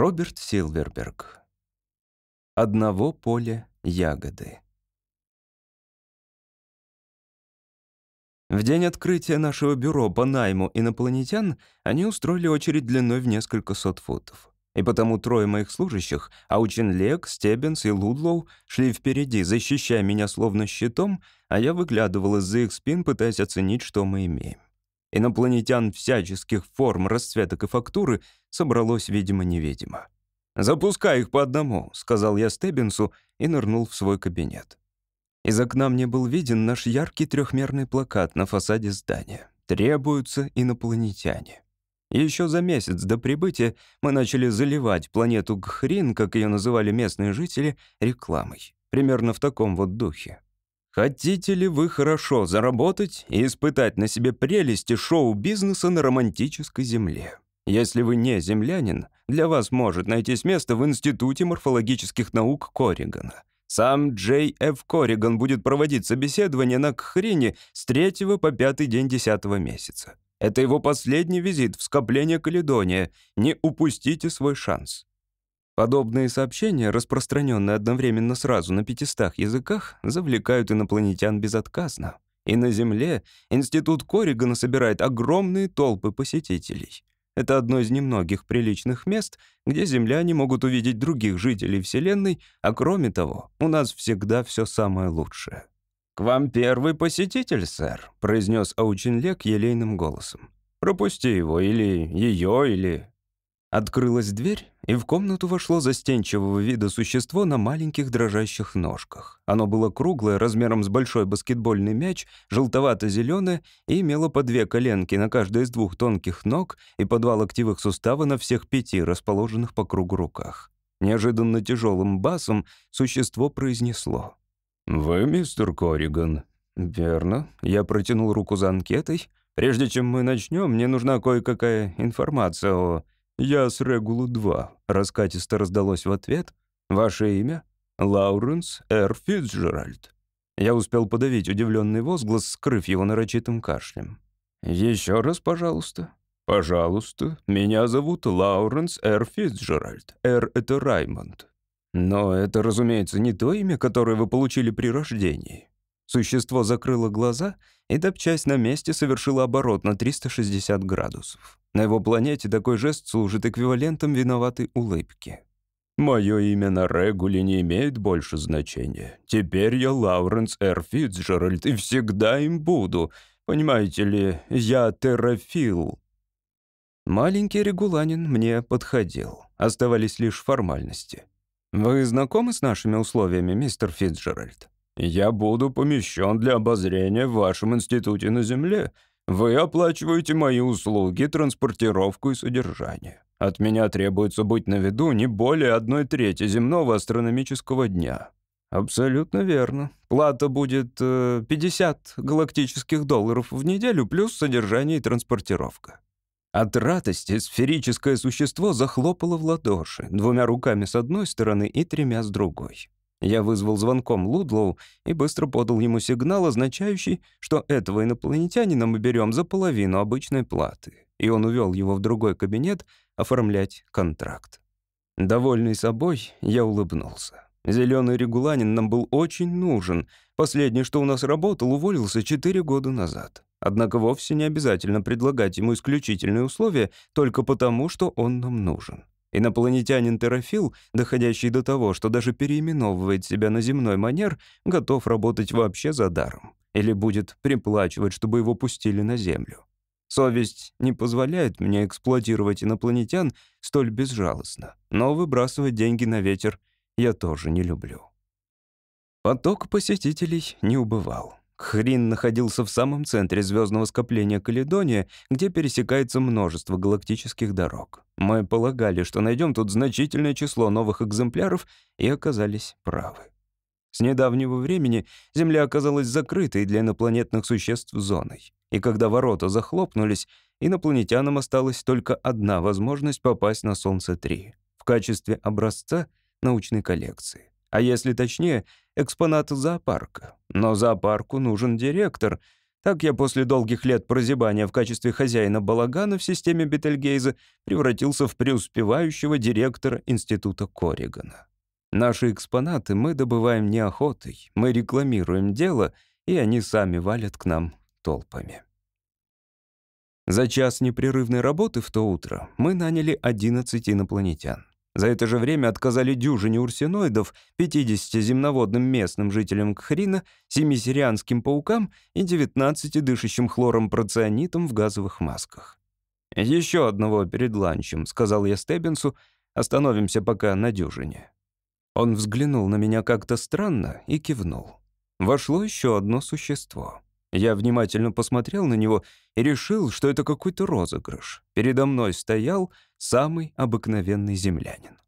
Роберт Силверберг. Одного поля ягоды. В день открытия нашего бюро по найму инопланетян они устроили очередь длиной в несколько сот футов. И потому трое моих служащих, Аучин Лек, Стеббинс и Лудлоу, шли впереди, защищая меня словно щитом, а я выглядывал из-за их спин, пытаясь оценить, что мы имеем. Инопланетян всяческих форм, расцветок и фактуры собралось видимо-невидимо. «Запускай их по одному», — сказал я Стеббинсу и нырнул в свой кабинет. Из окна мне был виден наш яркий трехмерный плакат на фасаде здания. «Требуются инопланетяне». Еще за месяц до прибытия мы начали заливать планету Гхрин, как ее называли местные жители, рекламой. Примерно в таком вот духе. Хотите ли вы хорошо заработать и испытать на себе прелести шоу-бизнеса на романтической земле? Если вы не землянин, для вас может найтись место в Институте морфологических наук Корригана. Сам Джей Ф. Корриган будет проводить собеседование на Кхрине с 3 по 5 день 10 месяца. Это его последний визит в скопление Каледония. Не упустите свой шанс. Подобные сообщения, распространенные одновременно сразу на 500 языках, завлекают инопланетян безотказно. И на Земле Институт Корригана собирает огромные толпы посетителей. Это одно из немногих приличных мест, где земляне могут увидеть других жителей Вселенной, а кроме того, у нас всегда все самое лучшее. «К вам первый посетитель, сэр», — произнес Аучинлек елейным голосом. «Пропусти его, или ее, или Открылась дверь, и в комнату вошло застенчивого вида существо на маленьких дрожащих ножках. Оно было круглое, размером с большой баскетбольный мяч, желтовато зеленое и имело по две коленки на каждой из двух тонких ног и по два локтевых сустава на всех пяти, расположенных по кругу руках. Неожиданно тяжелым басом существо произнесло. «Вы мистер Корриган?» «Верно». Я протянул руку за анкетой. «Прежде чем мы начнем, мне нужна кое-какая информация о...» «Я с Регулу-2», — раскатисто раздалось в ответ. «Ваше имя?» «Лауренс Р. Фитцджеральд». Я успел подавить удивленный возглас, скрыв его нарочитым кашлем. «Еще раз, пожалуйста». «Пожалуйста. Меня зовут Лауренс Р. Фитцджеральд. Р. — это Раймонд». «Но это, разумеется, не то имя, которое вы получили при рождении». Существо закрыло глаза и, топчась на месте, совершило оборот на 360 градусов. На его планете такой жест служит эквивалентом виноватой улыбки. «Мое имя на Регуле не имеет больше значения. Теперь я Лауренс Р. Фитцджеральд и всегда им буду. Понимаете ли, я террафил». Маленький регуланин мне подходил. Оставались лишь формальности. «Вы знакомы с нашими условиями, мистер Фитцджеральд?» Я буду помещен для обозрения в вашем институте на Земле. Вы оплачиваете мои услуги, транспортировку и содержание. От меня требуется быть на виду не более одной трети земного астрономического дня». «Абсолютно верно. Плата будет э, 50 галактических долларов в неделю плюс содержание и транспортировка». От радости сферическое существо захлопало в ладоши, двумя руками с одной стороны и тремя с другой. Я вызвал звонком Лудлоу и быстро подал ему сигнал, означающий, что этого инопланетянина мы берем за половину обычной платы. И он увел его в другой кабинет оформлять контракт. Довольный собой, я улыбнулся. Зеленый регуланин нам был очень нужен. Последний, что у нас работал, уволился четыре года назад. Однако вовсе не обязательно предлагать ему исключительные условия только потому, что он нам нужен. Инопланетянин Терафил, доходящий до того, что даже переименовывает себя на земной манер, готов работать вообще за даром. Или будет приплачивать, чтобы его пустили на Землю. Совесть не позволяет мне эксплуатировать инопланетян столь безжалостно, но выбрасывать деньги на ветер я тоже не люблю. Поток посетителей не убывал. Хрин находился в самом центре звездного скопления Каледония, где пересекается множество галактических дорог. Мы полагали, что найдем тут значительное число новых экземпляров, и оказались правы. С недавнего времени Земля оказалась закрытой для инопланетных существ зоной. И когда ворота захлопнулись, инопланетянам осталась только одна возможность попасть на Солнце-3 в качестве образца научной коллекции. А если точнее, экспонат зоопарка. Но зоопарку нужен директор. Так я после долгих лет прозябания в качестве хозяина балагана в системе Бетельгейза превратился в преуспевающего директора Института Корригана. Наши экспонаты мы добываем неохотой, мы рекламируем дело, и они сами валят к нам толпами. За час непрерывной работы в то утро мы наняли 11 инопланетян. За это же время отказали дюжине урсиноидов, 50 земноводным местным жителям Кхрина, 7 сирианским паукам и 19 дышащим хлором проционитам в газовых масках. «Еще одного перед ланчем», — сказал я Стеббинсу, — «остановимся пока на дюжине». Он взглянул на меня как-то странно и кивнул. Вошло еще одно существо. Я внимательно посмотрел на него и решил, что это какой-то розыгрыш. Передо мной стоял самый обыкновенный землянин.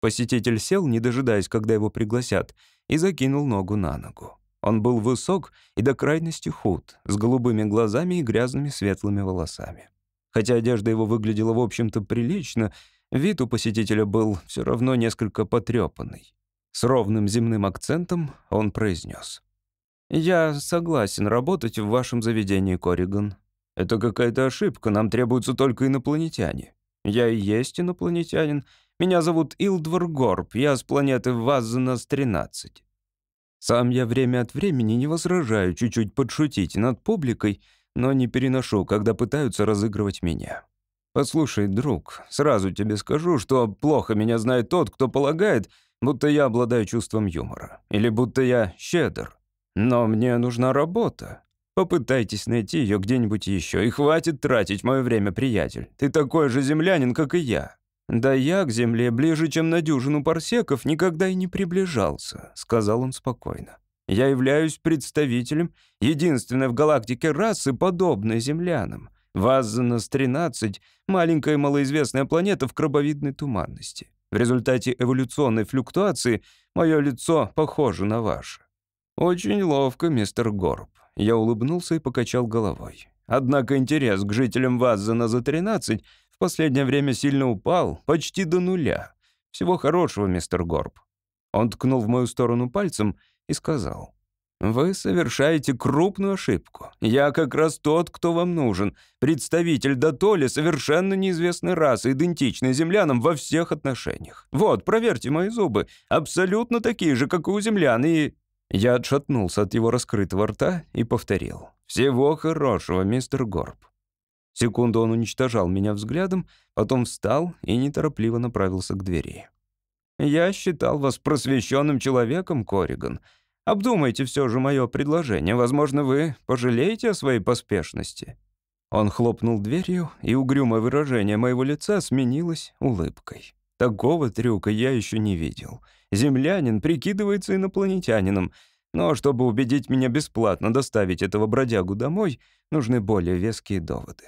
Посетитель сел, не дожидаясь, когда его пригласят, и закинул ногу на ногу. Он был высок и до крайности худ, с голубыми глазами и грязными светлыми волосами. Хотя одежда его выглядела, в общем-то, прилично, вид у посетителя был все равно несколько потрепанный. С ровным земным акцентом он произнес. «Я согласен работать в вашем заведении, Кориган. Это какая-то ошибка, нам требуются только инопланетяне. Я и есть инопланетянин. Меня зовут Илдвар Горб, я с планеты Ваззенас-13». Сам я время от времени не возражаю чуть-чуть подшутить над публикой, но не переношу, когда пытаются разыгрывать меня. Послушай, друг, сразу тебе скажу, что плохо меня знает тот, кто полагает, будто я обладаю чувством юмора, или будто я щедр. Но мне нужна работа. Попытайтесь найти ее где-нибудь еще, и хватит тратить мое время, приятель. Ты такой же землянин, как и я. Да я к земле ближе, чем на дюжину парсеков, никогда и не приближался, сказал он спокойно. Я являюсь представителем единственной в галактике расы, подобной землянам. Ваззанас-13 — маленькая малоизвестная планета в крабовидной туманности. В результате эволюционной флюктуации мое лицо похоже на ваше. «Очень ловко, мистер Горб». Я улыбнулся и покачал головой. Однако интерес к жителям Ваззена за 13 в последнее время сильно упал, почти до нуля. Всего хорошего, мистер Горб. Он ткнул в мою сторону пальцем и сказал. «Вы совершаете крупную ошибку. Я как раз тот, кто вам нужен. Представитель Датоли совершенно неизвестной расы, идентичной землянам во всех отношениях. Вот, проверьте мои зубы. Абсолютно такие же, как и у землян, и...» Я отшатнулся от его раскрытого рта и повторил. «Всего хорошего, мистер Горб». Секунду он уничтожал меня взглядом, потом встал и неторопливо направился к двери. «Я считал вас просвещенным человеком, Кориган. Обдумайте все же мое предложение. Возможно, вы пожалеете о своей поспешности». Он хлопнул дверью, и угрюмое выражение моего лица сменилось улыбкой. Такого трюка я еще не видел. Землянин прикидывается инопланетянином, но чтобы убедить меня бесплатно доставить этого бродягу домой, нужны более веские доводы.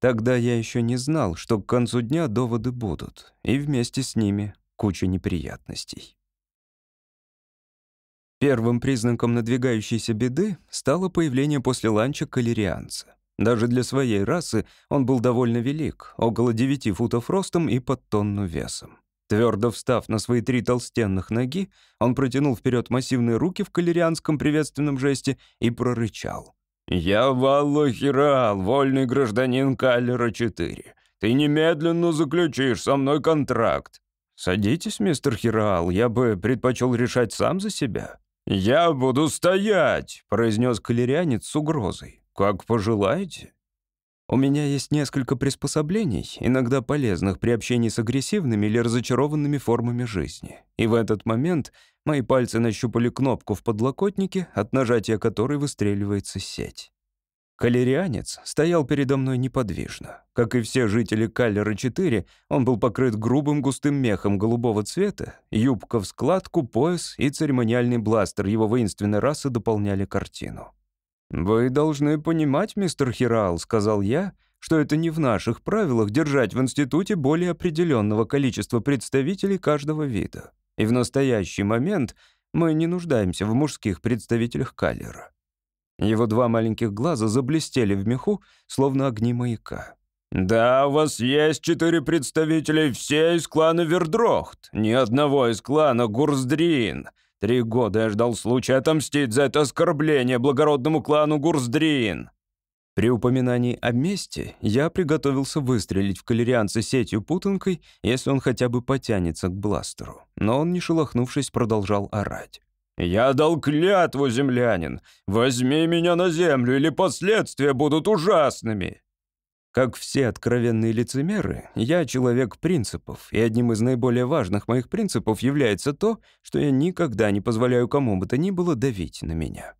Тогда я еще не знал, что к концу дня доводы будут, и вместе с ними куча неприятностей. Первым признаком надвигающейся беды стало появление после ланча калерианца. Даже для своей расы он был довольно велик, около 9 футов ростом и под тонну весом. Твердо встав на свои три толстенных ноги, он протянул вперед массивные руки в калерианском приветственном жесте и прорычал. «Я Валло Хирал, вольный гражданин Каллера-4. Ты немедленно заключишь со мной контракт». «Садитесь, мистер Хирал, я бы предпочел решать сам за себя». «Я буду стоять», — произнес калерянец с угрозой. «Как пожелаете». У меня есть несколько приспособлений, иногда полезных при общении с агрессивными или разочарованными формами жизни. И в этот момент мои пальцы нащупали кнопку в подлокотнике, от нажатия которой выстреливается сеть. Калерианец стоял передо мной неподвижно. Как и все жители Каллера-4, он был покрыт грубым густым мехом голубого цвета, юбка в складку, пояс и церемониальный бластер его воинственной расы дополняли картину. «Вы должны понимать, мистер Хирал», — сказал я, «что это не в наших правилах держать в институте более определенного количества представителей каждого вида. И в настоящий момент мы не нуждаемся в мужских представителях Каллера». Его два маленьких глаза заблестели в меху, словно огни маяка. «Да, у вас есть четыре представителя, все из клана Вердрохт, ни одного из клана Гурсдрин. Три года я ждал случая отомстить за это оскорбление благородному клану Гурсдриин. При упоминании о мести я приготовился выстрелить в калерианца сетью-путанкой, если он хотя бы потянется к бластеру. Но он, не шелохнувшись, продолжал орать. «Я дал клятву, землянин! Возьми меня на землю, или последствия будут ужасными!» Как все откровенные лицемеры, я человек принципов, и одним из наиболее важных моих принципов является то, что я никогда не позволяю кому бы то ни было давить на меня.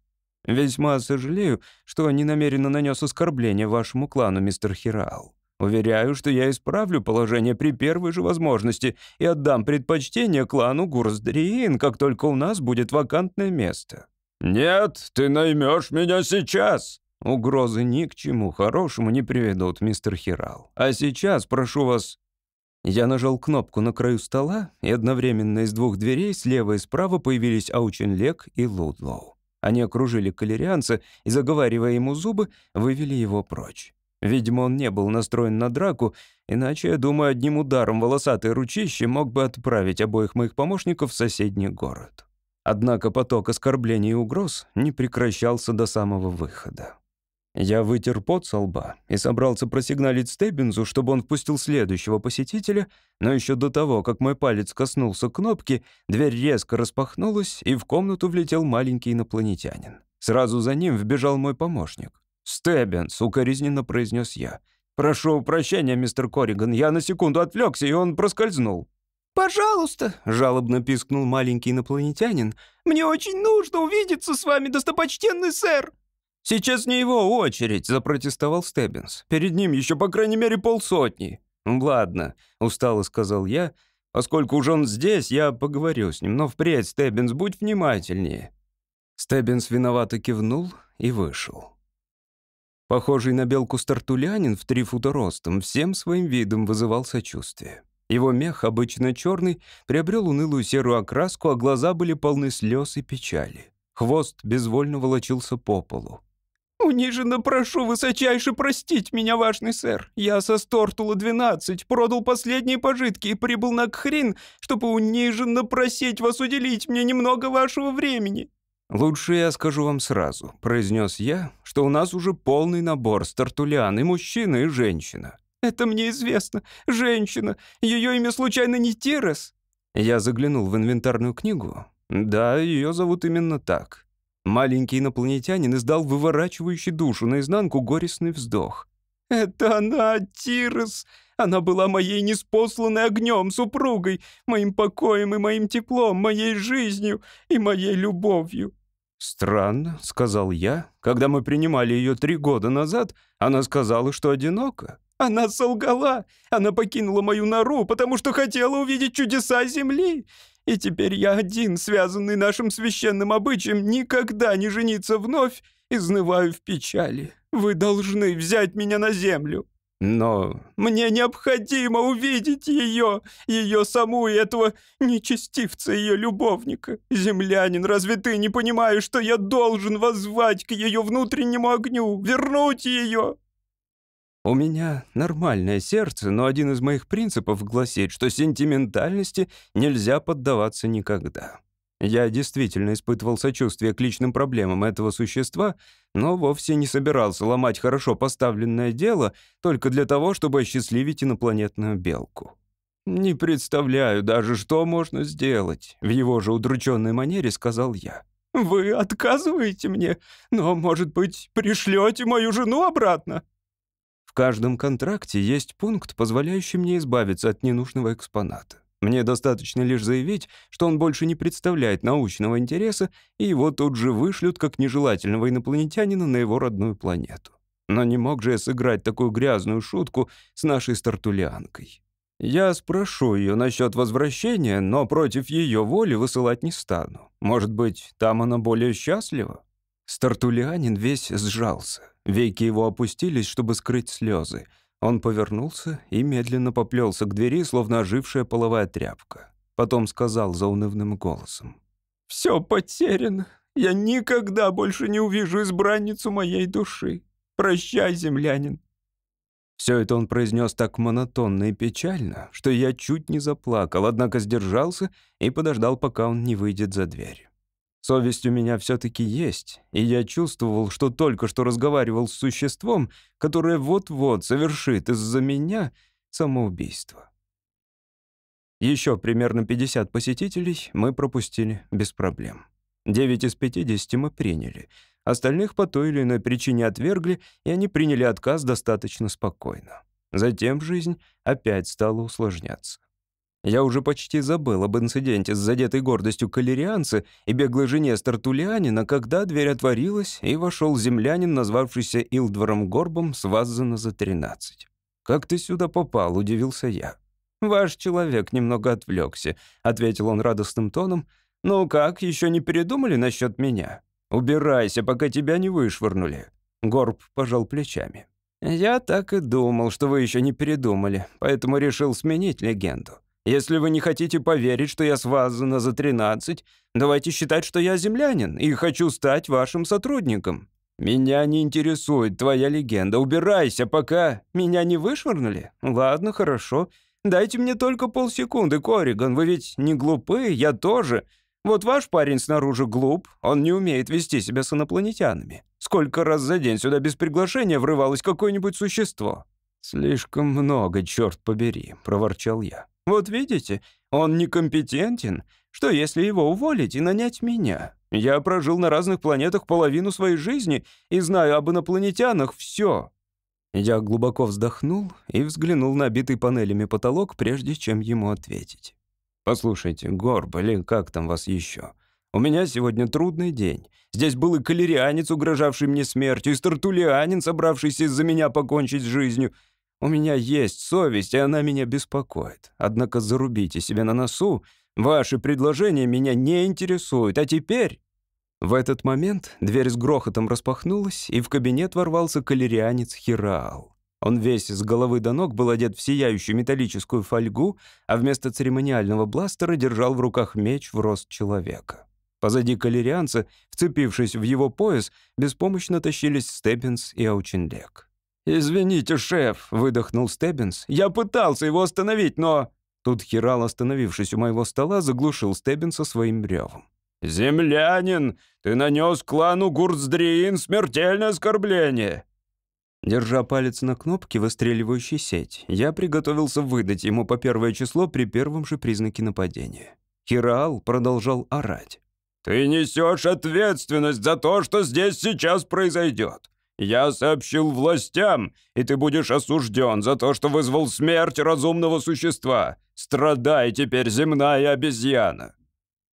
Весьма сожалею, что не намеренно нанес оскорбление вашему клану, мистер Хираал. Уверяю, что я исправлю положение при первой же возможности и отдам предпочтение клану Гурсдриин, как только у нас будет вакантное место». «Нет, ты наймешь меня сейчас!» «Угрозы ни к чему хорошему не приведут, мистер Хирал. А сейчас прошу вас...» Я нажал кнопку на краю стола, и одновременно из двух дверей слева и справа появились Аученлек и Лудлоу. Они окружили калерианца и, заговаривая ему зубы, вывели его прочь. Видимо, он не был настроен на драку, иначе, я думаю, одним ударом волосатой ручищи мог бы отправить обоих моих помощников в соседний город. Однако поток оскорблений и угроз не прекращался до самого выхода. Я вытер пот со лба и собрался просигналить Стеббинзу, чтобы он впустил следующего посетителя, но еще до того, как мой палец коснулся кнопки, дверь резко распахнулась, и в комнату влетел маленький инопланетянин. Сразу за ним вбежал мой помощник. «Стеббинс», — укоризненно произнес я. «Прошу прощения, мистер Корриган, я на секунду отвлекся, и он проскользнул». «Пожалуйста», — жалобно пискнул маленький инопланетянин, «мне очень нужно увидеться с вами, достопочтенный сэр». «Сейчас не его очередь», — запротестовал Стеббинс. «Перед ним еще, по крайней мере, полсотни». «Ладно», — устало сказал я. «Поскольку уже он здесь, я поговорю с ним. Но впредь, Стеббинс, будь внимательнее». Стеббинс виновато кивнул и вышел. Похожий на белку стартулянин в три фута ростом всем своим видом вызывал сочувствие. Его мех, обычно черный, приобрел унылую серую окраску, а глаза были полны слез и печали. Хвост безвольно волочился по полу. «Униженно прошу высочайше простить меня, важный сэр. Я со Стортула-12 продал последние пожитки и прибыл на Кхрин, чтобы униженно просить вас уделить мне немного вашего времени». «Лучше я скажу вам сразу», — произнес я, «что у нас уже полный набор стартулян, и мужчина, и женщина». «Это мне известно. Женщина. Ее имя случайно не Тирес?» Я заглянул в инвентарную книгу. Да, ее зовут именно так. Маленький инопланетянин издал выворачивающий душу наизнанку горестный вздох. «Это она, Тирос! Она была моей неспосланной огнем супругой, моим покоем и моим теплом, моей жизнью и моей любовью». «Странно», — сказал я. «Когда мы принимали ее три года назад, она сказала, что одинока». Она солгала. Она покинула мою нору, потому что хотела увидеть чудеса Земли. И теперь я один, связанный нашим священным обычаем, никогда не жениться вновь, изнываю в печали. Вы должны взять меня на землю. Но мне необходимо увидеть ее, ее саму и этого нечестивца, ее любовника. Землянин, разве ты не понимаешь, что я должен воззвать к ее внутреннему огню, вернуть ее?» У меня нормальное сердце, но один из моих принципов гласит, что сентиментальности нельзя поддаваться никогда. Я действительно испытывал сочувствие к личным проблемам этого существа, но вовсе не собирался ломать хорошо поставленное дело только для того, чтобы осчастливить инопланетную белку. «Не представляю даже, что можно сделать», — в его же удрученной манере сказал я. «Вы отказываете мне? Но, может быть, пришлете мою жену обратно?» В каждом контракте есть пункт, позволяющий мне избавиться от ненужного экспоната. Мне достаточно лишь заявить, что он больше не представляет научного интереса, и его тут же вышлют как нежелательного инопланетянина на его родную планету. Но не мог же я сыграть такую грязную шутку с нашей стартулианкой. Я спрошу ее насчет возвращения, но против ее воли высылать не стану. Может быть, там она более счастлива? Стартулианин весь сжался. Веки его опустились, чтобы скрыть слезы. Он повернулся и медленно поплелся к двери, словно ожившая половая тряпка. Потом сказал заунывным голосом. «Все потеряно. Я никогда больше не увижу избранницу моей души. Прощай, землянин». Все это он произнес так монотонно и печально, что я чуть не заплакал, однако сдержался и подождал, пока он не выйдет за дверь. Совесть у меня все-таки есть, и я чувствовал, что только что разговаривал с существом, которое вот-вот совершит из-за меня самоубийство. Еще примерно 50 посетителей мы пропустили без проблем. 9 из 50 мы приняли. Остальных по той или иной причине отвергли, и они приняли отказ достаточно спокойно. Затем жизнь опять стала усложняться. Я уже почти забыл об инциденте с задетой гордостью калерианца и беглой жене Стартулианина, когда дверь отворилась, и вошел землянин, назвавшийся Илдвором Горбом с Ваззена за 13. «Как ты сюда попал?» — удивился я. «Ваш человек немного отвлекся», — ответил он радостным тоном. «Ну как, еще не передумали насчет меня? Убирайся, пока тебя не вышвырнули». Горб пожал плечами. «Я так и думал, что вы еще не передумали, поэтому решил сменить легенду. Если вы не хотите поверить, что я с за 13, давайте считать, что я землянин и хочу стать вашим сотрудником. Меня не интересует твоя легенда. Убирайся, пока меня не вышвырнули. Ладно, хорошо. Дайте мне только полсекунды, Кориган. Вы ведь не глупы, я тоже. Вот ваш парень снаружи глуп, он не умеет вести себя с инопланетянами. Сколько раз за день сюда без приглашения врывалось какое-нибудь существо? Слишком много, черт побери, проворчал я. Вот видите, он некомпетентен. Что, если его уволить и нанять меня? Я прожил на разных планетах половину своей жизни и знаю об инопланетянах все. Я глубоко вздохнул и взглянул на битый панелями потолок, прежде чем ему ответить. «Послушайте, Горб, или как там вас еще? У меня сегодня трудный день. Здесь был и калерианец, угрожавший мне смертью, и стартулианин, собравшийся из-за меня покончить с жизнью. У меня есть совесть, и она меня беспокоит. Однако зарубите себе на носу. Ваши предложения меня не интересуют. А теперь...» В этот момент дверь с грохотом распахнулась, и в кабинет ворвался калерианец Хираал. Он весь с головы до ног был одет в сияющую металлическую фольгу, а вместо церемониального бластера держал в руках меч в рост человека. Позади калерианца, вцепившись в его пояс, беспомощно тащились Стеббинс и Аученлек. «Извините, шеф», — выдохнул Стеббинс. «Я пытался его остановить, но...» Тут Хирал, остановившись у моего стола, заглушил Стеббинса своим ревом. «Землянин, ты нанес клану Гурцдриин смертельное оскорбление!» Держа палец на кнопке, выстреливающей сеть, я приготовился выдать ему по первое число при первом же признаке нападения. Хираал продолжал орать. «Ты несешь ответственность за то, что здесь сейчас произойдет. Я сообщил властям, и ты будешь осужден за то, что вызвал смерть разумного существа. Страдай теперь, земная обезьяна!»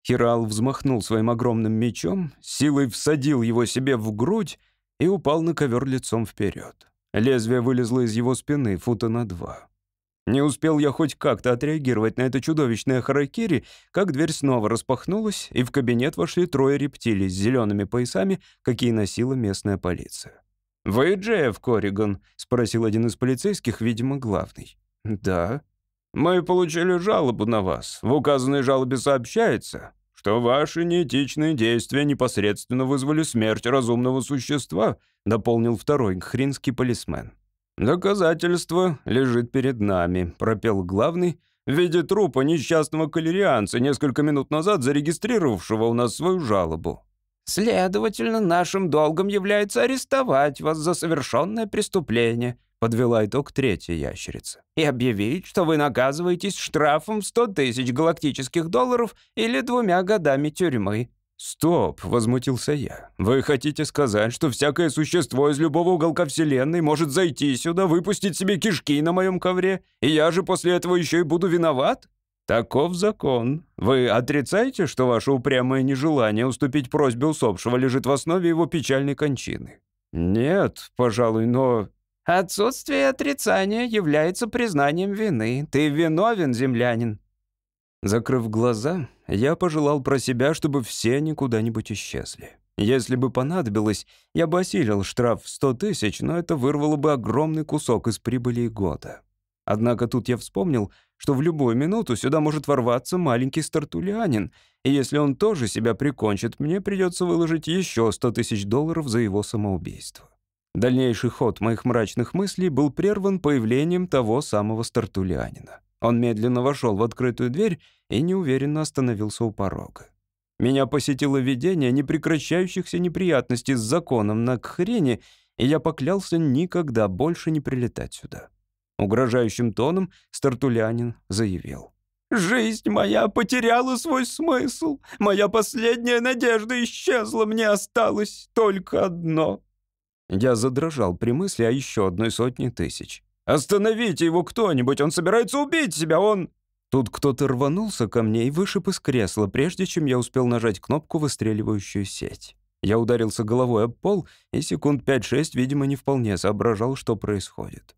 Хирал взмахнул своим огромным мечом, силой всадил его себе в грудь и упал на ковер лицом вперед. Лезвие вылезло из его спины фута на два. Не успел я хоть как-то отреагировать на это чудовищное харакири, как дверь снова распахнулась, и в кабинет вошли трое рептилий с зелеными поясами, какие носила местная полиция. «Вы Джефф Корриган?» — спросил один из полицейских, видимо, главный. «Да». «Мы получили жалобу на вас. В указанной жалобе сообщается, что ваши неэтичные действия непосредственно вызвали смерть разумного существа», — дополнил второй хринский полисмен. «Доказательство лежит перед нами», — пропел главный, в виде трупа несчастного калерианца, несколько минут назад зарегистрировавшего у нас свою жалобу. Следовательно, нашим долгом является арестовать вас за совершенное преступление», подвела итог третья ящерица, «и объявить, что вы наказываетесь штрафом в 100 тысяч галактических долларов или двумя годами тюрьмы». «Стоп!» — возмутился я. «Вы хотите сказать, что всякое существо из любого уголка Вселенной может зайти сюда, выпустить себе кишки на моем ковре, и я же после этого еще и буду виноват?» «Таков закон. Вы отрицаете, что ваше упрямое нежелание уступить просьбе усопшего лежит в основе его печальной кончины?» «Нет, пожалуй, но...» «Отсутствие отрицания является признанием вины. Ты виновен, землянин». Закрыв глаза, я пожелал про себя, чтобы все они куда-нибудь исчезли. Если бы понадобилось, я бы осилил штраф в сто тысяч, но это вырвало бы огромный кусок из прибыли года. Однако тут я вспомнил, что в любую минуту сюда может ворваться маленький стартулянин, и если он тоже себя прикончит, мне придется выложить еще 100 тысяч долларов за его самоубийство. Дальнейший ход моих мрачных мыслей был прерван появлением того самого стартулянина. Он медленно вошел в открытую дверь и неуверенно остановился у порога. Меня посетило видение непрекращающихся неприятностей с законом на Кхрене, и я поклялся никогда больше не прилетать сюда. Угрожающим тоном Стартулянин заявил. «Жизнь моя потеряла свой смысл. Моя последняя надежда исчезла. Мне осталось только одно». Я задрожал при мысли о еще одной сотне тысяч. «Остановите его кто-нибудь! Он собирается убить себя! Он...» Тут кто-то рванулся ко мне и вышиб из кресла, прежде чем я успел нажать кнопку, выстреливающую сеть. Я ударился головой об пол и секунд 5-6, видимо, не вполне соображал, что происходит.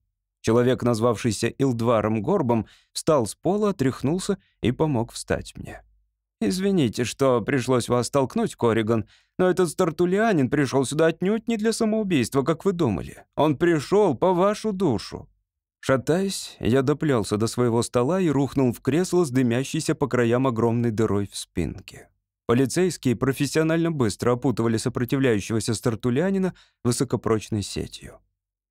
Человек, назвавшийся Илдваром Горбом, встал с пола, отряхнулся и помог встать мне. «Извините, что пришлось вас толкнуть, Кориган, но этот стартулианин пришел сюда отнюдь не для самоубийства, как вы думали. Он пришел по вашу душу». Шатаясь, я доплелся до своего стола и рухнул в кресло с дымящейся по краям огромной дырой в спинке. Полицейские профессионально быстро опутывали сопротивляющегося стартулянина высокопрочной сетью.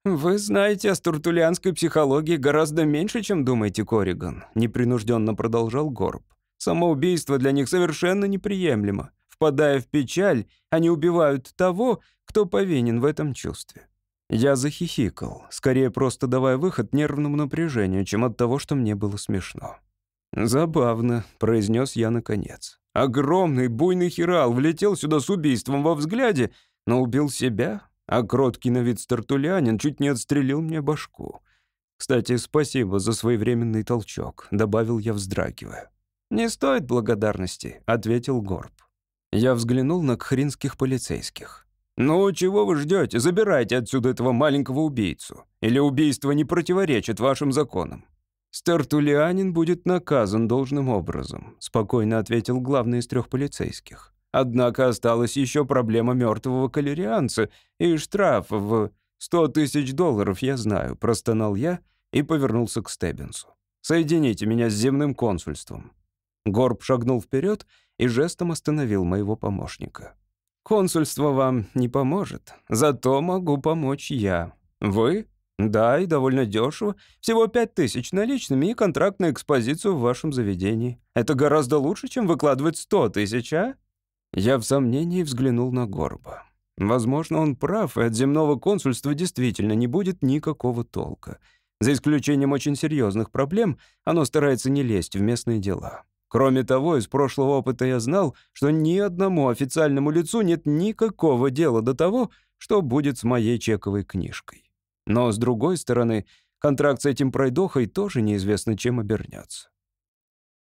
«Вы знаете о стартулянской психологии гораздо меньше, чем думаете, Кориган», непринужденно продолжал Горб. «Самоубийство для них совершенно неприемлемо. Впадая в печаль, они убивают того, кто повинен в этом чувстве». Я захихикал, скорее просто давая выход нервному напряжению, чем от того, что мне было смешно. «Забавно», — произнес я наконец. «Огромный буйный хирал влетел сюда с убийством во взгляде, но убил себя? А кроткий на вид стартулянин чуть не отстрелил мне башку. «Кстати, спасибо за своевременный толчок», — добавил я, вздрагивая. «Не стоит благодарности», — ответил Горб. Я взглянул на кхринских полицейских. «Ну, чего вы ждете? Забирайте отсюда этого маленького убийцу. Или убийство не противоречит вашим законам?» «Стартулианин будет наказан должным образом», — спокойно ответил главный из трех полицейских. Однако осталась еще проблема мертвого калерианца и штраф в сто тысяч долларов, я знаю», — простонал я и повернулся к Стеббинсу. «Соедините меня с земным консульством». Горб шагнул вперед и жестом остановил моего помощника. «Консульство вам не поможет, зато могу помочь я. Вы? Да, и довольно дешево. Всего пять тысяч наличными и контракт на экспозицию в вашем заведении. Это гораздо лучше, чем выкладывать сто тысяч, а?» Я в сомнении взглянул на Горба. Возможно, он прав, и от земного консульства действительно не будет никакого толка. За исключением очень серьезных проблем, оно старается не лезть в местные дела. Кроме того, из прошлого опыта я знал, что ни одному официальному лицу нет никакого дела до того, что будет с моей чековой книжкой. Но, с другой стороны, контракт с этим пройдохой тоже неизвестно, чем обернется.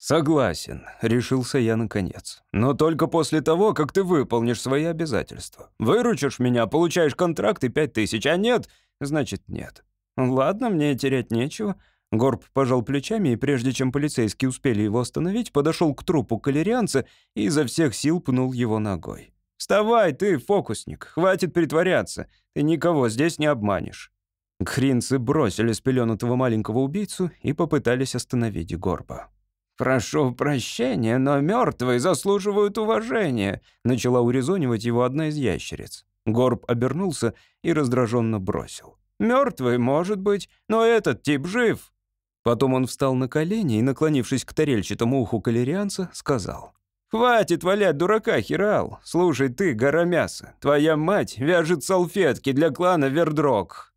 «Согласен», — решился я наконец. «Но только после того, как ты выполнишь свои обязательства. Выручишь меня, получаешь контракт и пять тысяч, а нет, значит нет». «Ладно, мне терять нечего». Горб пожал плечами, и прежде чем полицейские успели его остановить, подошел к трупу калерианца и изо всех сил пнул его ногой. «Вставай, ты, фокусник, хватит притворяться, ты никого здесь не обманешь». Хринцы бросили спеленутого маленького убийцу и попытались остановить Горба. «Прошу прощения, но мертвые заслуживают уважения», — начала урезонивать его одна из ящериц. Горб обернулся и раздраженно бросил. «Мертвый, может быть, но этот тип жив». Потом он встал на колени и, наклонившись к тарельчатому уху калерианца, сказал. «Хватит валять дурака, Хирал. Слушай ты, гора мяса. Твоя мать вяжет салфетки для клана Вердрок.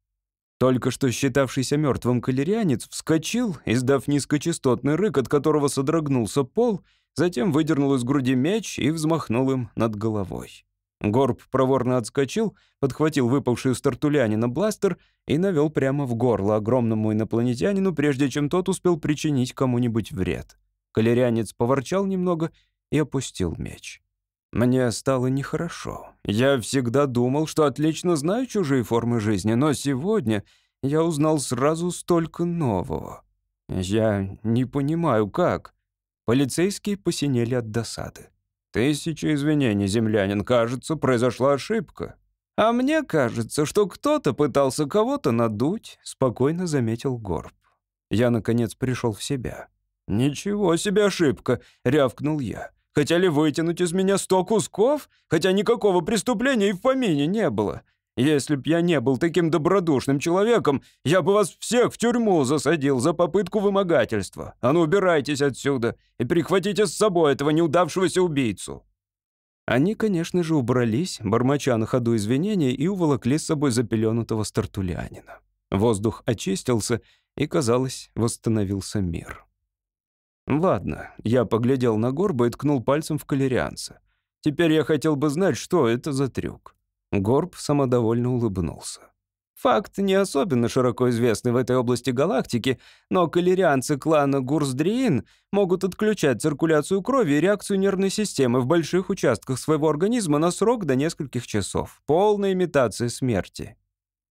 Только что считавшийся мертвым калерианец вскочил, издав низкочастотный рык, от которого содрогнулся пол, затем выдернул из груди меч и взмахнул им над головой. Горб проворно отскочил, подхватил выпавший у стартулянина бластер и навел прямо в горло огромному инопланетянину, прежде чем тот успел причинить кому-нибудь вред. Калерянец поворчал немного и опустил меч. Мне стало нехорошо. Я всегда думал, что отлично знаю чужие формы жизни, но сегодня я узнал сразу столько нового. Я не понимаю, как. Полицейские посинели от досады. «Тысяча извинений, землянин, кажется, произошла ошибка». «А мне кажется, что кто-то пытался кого-то надуть», — спокойно заметил Горб. Я, наконец, пришел в себя. «Ничего себе ошибка!» — рявкнул я. Хотели вытянуть из меня сто кусков, хотя никакого преступления и в помине не было. Если б я не был таким добродушным человеком, я бы вас всех в тюрьму засадил за попытку вымогательства. А ну, убирайтесь отсюда и прихватите с собой этого неудавшегося убийцу». Они, конечно же, убрались, бормоча на ходу извинения, и уволокли с собой запеленутого стартулянина. Воздух очистился, и, казалось, восстановился мир. Ладно, я поглядел на Горба и ткнул пальцем в калерианца. Теперь я хотел бы знать, что это за трюк. Горб самодовольно улыбнулся. Факт не особенно широко известный в этой области галактики, но калерианцы клана Гурсдриин могут отключать циркуляцию крови и реакцию нервной системы в больших участках своего организма на срок до нескольких часов. Полная имитация смерти.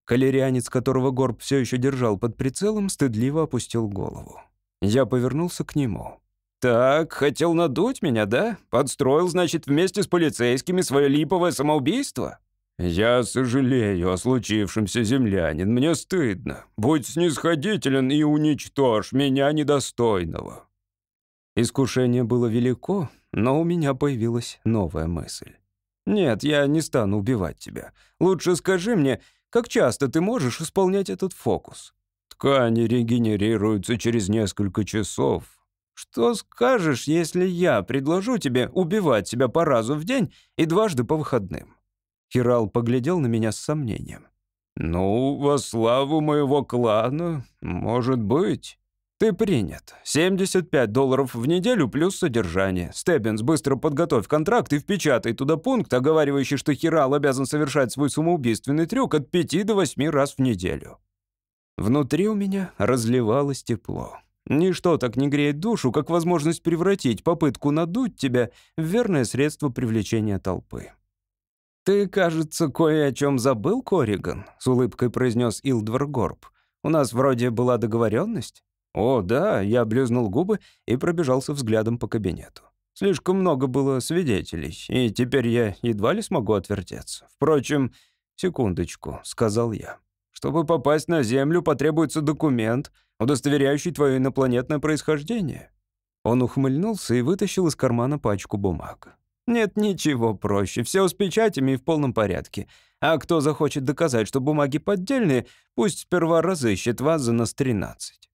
Калерианец, которого Горб все еще держал под прицелом, стыдливо опустил голову. Я повернулся к нему. «Так, хотел надуть меня, да? Подстроил, значит, вместе с полицейскими свое липовое самоубийство?» «Я сожалею о случившемся, землянин, мне стыдно. Будь снисходителен и уничтожь меня недостойного». Искушение было велико, но у меня появилась новая мысль. «Нет, я не стану убивать тебя. Лучше скажи мне, как часто ты можешь исполнять этот фокус?» «Ткани регенерируются через несколько часов». «Что скажешь, если я предложу тебе убивать себя по разу в день и дважды по выходным?» Хирал поглядел на меня с сомнением. «Ну, во славу моего клана, может быть». «Ты принят. 75 долларов в неделю плюс содержание. Стеббинс, быстро подготовь контракт и впечатай туда пункт, оговаривающий, что Хирал обязан совершать свой самоубийственный трюк от 5 до 8 раз в неделю». Внутри у меня разливалось тепло. Ничто так не греет душу, как возможность превратить попытку надуть тебя в верное средство привлечения толпы. «Ты, кажется, кое о чем забыл, Кориган», — с улыбкой произнес Илдвар Горб. «У нас вроде была договоренность». «О, да», — я облизнул губы и пробежался взглядом по кабинету. Слишком много было свидетелей, и теперь я едва ли смогу отвертеться. Впрочем, секундочку, — сказал я. Чтобы попасть на Землю, потребуется документ, удостоверяющий твое инопланетное происхождение». Он ухмыльнулся и вытащил из кармана пачку бумаг. Нет ничего проще, все с печатями и в полном порядке. А кто захочет доказать, что бумаги поддельные, пусть сперва разыщет вас за нас 13.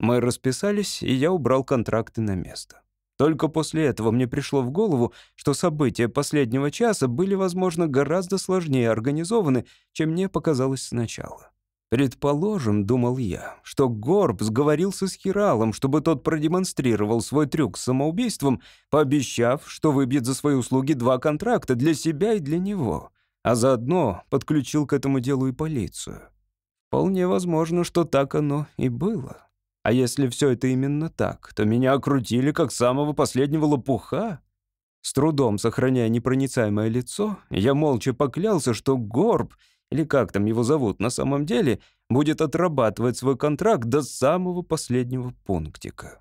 Мы расписались, и я убрал контракты на место. Только после этого мне пришло в голову, что события последнего часа были, возможно, гораздо сложнее организованы, чем мне показалось сначала. Предположим, думал я, что Горб сговорился с Хиралом, чтобы тот продемонстрировал свой трюк с самоубийством, пообещав, что выбьет за свои услуги два контракта для себя и для него, а заодно подключил к этому делу и полицию. Вполне возможно, что так оно и было. А если все это именно так, то меня окрутили как самого последнего лопуха. С трудом сохраняя непроницаемое лицо, я молча поклялся, что Горб — или как там его зовут на самом деле, будет отрабатывать свой контракт до самого последнего пунктика.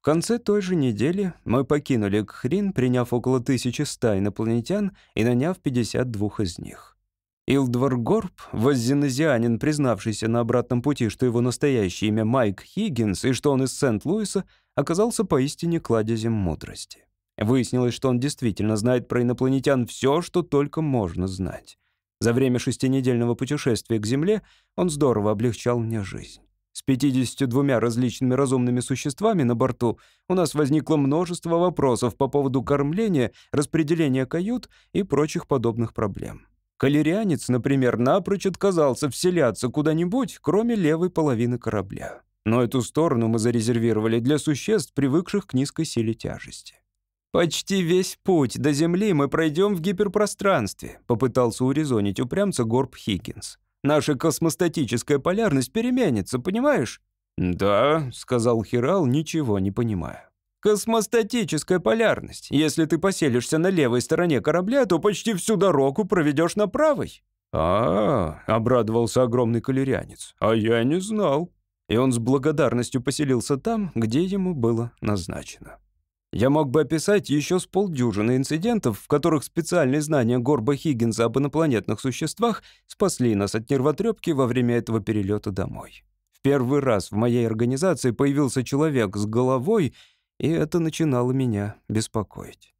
В конце той же недели мы покинули Кхрин, приняв около 1100 инопланетян и наняв 52 из них. Илдвар Горб, воззенезианин, признавшийся на обратном пути, что его настоящее имя Майк Хиггинс и что он из Сент-Луиса, оказался поистине кладезем мудрости. Выяснилось, что он действительно знает про инопланетян все, что только можно знать. За время шестинедельного путешествия к Земле он здорово облегчал мне жизнь. С 52 различными разумными существами на борту у нас возникло множество вопросов по поводу кормления, распределения кают и прочих подобных проблем. Калерианец, например, напрочь отказался вселяться куда-нибудь, кроме левой половины корабля. Но эту сторону мы зарезервировали для существ, привыкших к низкой силе тяжести. «Почти весь путь до Земли мы пройдем в гиперпространстве», попытался урезонить упрямца Горб Хиггинс. «Наша космостатическая полярность переменится, понимаешь?» «Да», — сказал Хирал, ничего не понимая. «Космостатическая полярность. Если ты поселишься на левой стороне корабля, то почти всю дорогу проведешь на правой». «А, -а, -а обрадовался огромный калерянец, — «а я не знал». И он с благодарностью поселился там, где ему было назначено. Я мог бы описать еще с полдюжины инцидентов, в которых специальные знания Горба Хиггинса об инопланетных существах спасли нас от нервотрепки во время этого перелета домой. В первый раз в моей организации появился человек с головой, и это начинало меня беспокоить.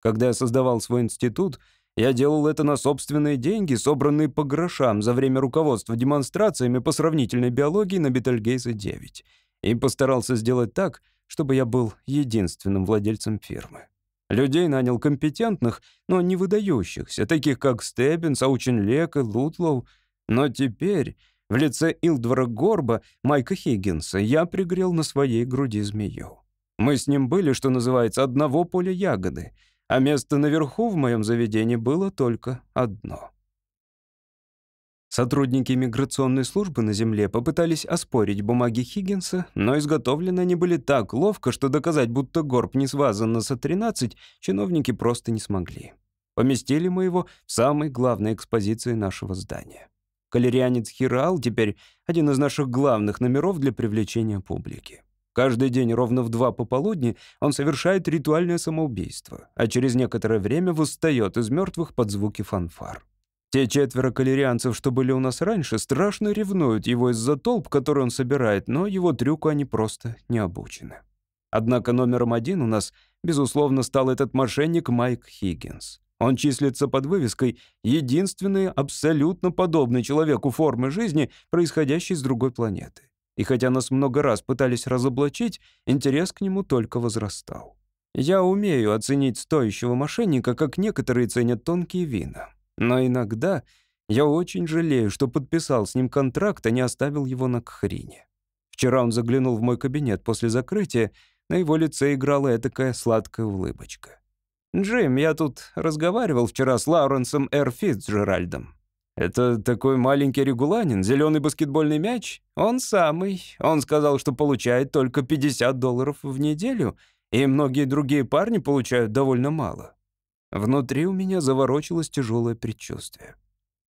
Когда я создавал свой институт, я делал это на собственные деньги, собранные по грошам за время руководства демонстрациями по сравнительной биологии на Бетельгейзе-9, и постарался сделать так — чтобы я был единственным владельцем фирмы. Людей нанял компетентных, но не выдающихся, таких как Стеббинс, Аученлек и Лутлоу. Но теперь в лице Илдвора Горба, Майка Хиггинса, я пригрел на своей груди змею. Мы с ним были, что называется, одного поля ягоды, а место наверху в моем заведении было только одно. Сотрудники миграционной службы на Земле попытались оспорить бумаги Хиггинса, но изготовлены они были так ловко, что доказать, будто горб не свазан на Со-13, чиновники просто не смогли. Поместили мы его в самой главной экспозиции нашего здания. Калерианец Хираал теперь один из наших главных номеров для привлечения публики. Каждый день ровно в два пополудни он совершает ритуальное самоубийство, а через некоторое время восстает из мертвых под звуки фанфар. Те четверо калерианцев, что были у нас раньше, страшно ревнуют его из-за толп, которые он собирает, но его трюку они просто не обучены. Однако номером один у нас, безусловно, стал этот мошенник Майк Хиггинс. Он числится под вывеской «Единственный абсолютно подобный человеку формы жизни, происходящей с другой планеты». И хотя нас много раз пытались разоблачить, интерес к нему только возрастал. Я умею оценить стоящего мошенника, как некоторые ценят тонкие вина. Но иногда я очень жалею, что подписал с ним контракт, а не оставил его на кхрине. Вчера он заглянул в мой кабинет после закрытия, на его лице играла такая сладкая улыбочка. «Джим, я тут разговаривал вчера с Лауренсом Эр Фитцджеральдом. Это такой маленький регуланин, зеленый баскетбольный мяч? Он самый. Он сказал, что получает только 50 долларов в неделю, и многие другие парни получают довольно мало. Внутри у меня заворочилось тяжелое предчувствие.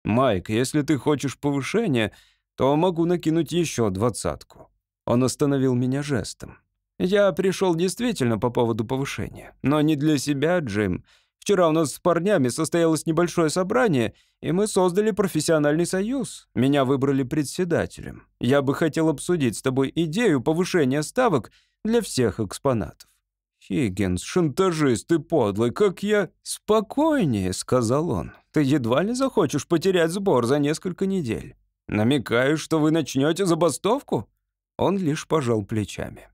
«Майк, если ты хочешь повышения, то могу накинуть еще двадцатку». Он остановил меня жестом. «Я пришел действительно по поводу повышения, но не для себя, Джим. Вчера у нас с парнями состоялось небольшое собрание, и мы создали профессиональный союз. Меня выбрали председателем. Я бы хотел обсудить с тобой идею повышения ставок для всех экспонатов. «Хиггинс, шантажист и подлый, как я...» «Спокойнее», — сказал он. «Ты едва ли захочешь потерять сбор за несколько недель. Намекаешь, что вы начнете забастовку?» Он лишь пожал плечами.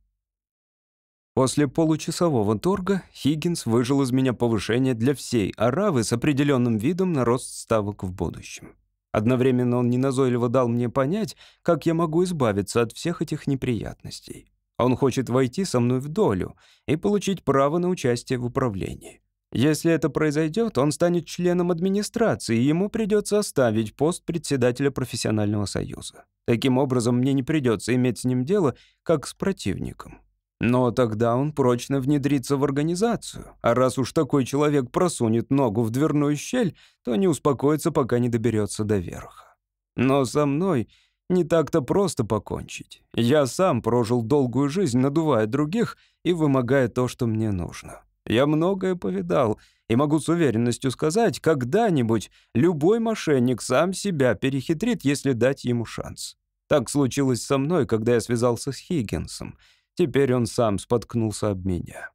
После получасового торга Хиггинс выжил из меня повышение для всей Аравы с определенным видом на рост ставок в будущем. Одновременно он неназойливо дал мне понять, как я могу избавиться от всех этих неприятностей. Он хочет войти со мной в долю и получить право на участие в управлении. Если это произойдет, он станет членом администрации, и ему придется оставить пост председателя профессионального союза. Таким образом, мне не придется иметь с ним дело, как с противником. Но тогда он прочно внедрится в организацию, а раз уж такой человек просунет ногу в дверную щель, то не успокоится, пока не доберется до верха. Но со мной не так-то просто покончить. Я сам прожил долгую жизнь, надувая других и вымогая то, что мне нужно. Я многое повидал, и могу с уверенностью сказать, когда-нибудь любой мошенник сам себя перехитрит, если дать ему шанс. Так случилось со мной, когда я связался с Хиггинсом. Теперь он сам споткнулся об меня.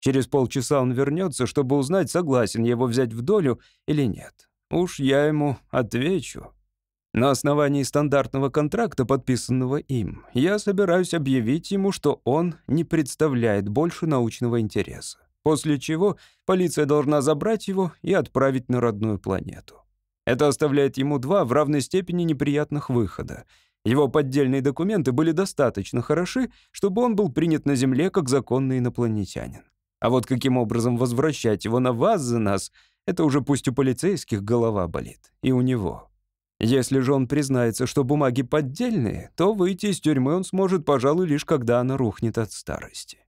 Через полчаса он вернется, чтобы узнать, согласен его взять в долю или нет. Уж я ему отвечу. На основании стандартного контракта, подписанного им, я собираюсь объявить ему, что он не представляет больше научного интереса. После чего полиция должна забрать его и отправить на родную планету. Это оставляет ему два в равной степени неприятных выхода. Его поддельные документы были достаточно хороши, чтобы он был принят на Земле как законный инопланетянин. А вот каким образом возвращать его на вас за нас, это уже пусть у полицейских голова болит. И у него. Если же он признается, что бумаги поддельные, то выйти из тюрьмы он сможет, пожалуй, лишь когда она рухнет от старости.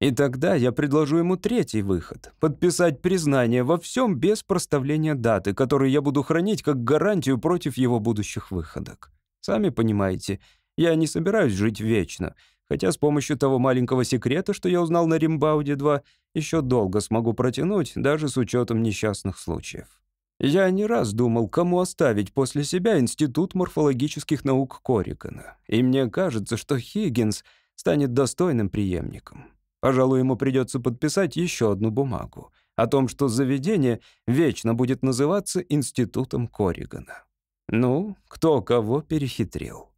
И тогда я предложу ему третий выход — подписать признание во всем без проставления даты, которую я буду хранить как гарантию против его будущих выходок. Сами понимаете, я не собираюсь жить вечно, хотя с помощью того маленького секрета, что я узнал на Римбауде-2, еще долго смогу протянуть, даже с учетом несчастных случаев. Я не раз думал, кому оставить после себя Институт морфологических наук Корригана, и мне кажется, что Хиггинс станет достойным преемником. Пожалуй, ему придется подписать еще одну бумагу о том, что заведение вечно будет называться Институтом Корригана. Ну, кто кого перехитрил.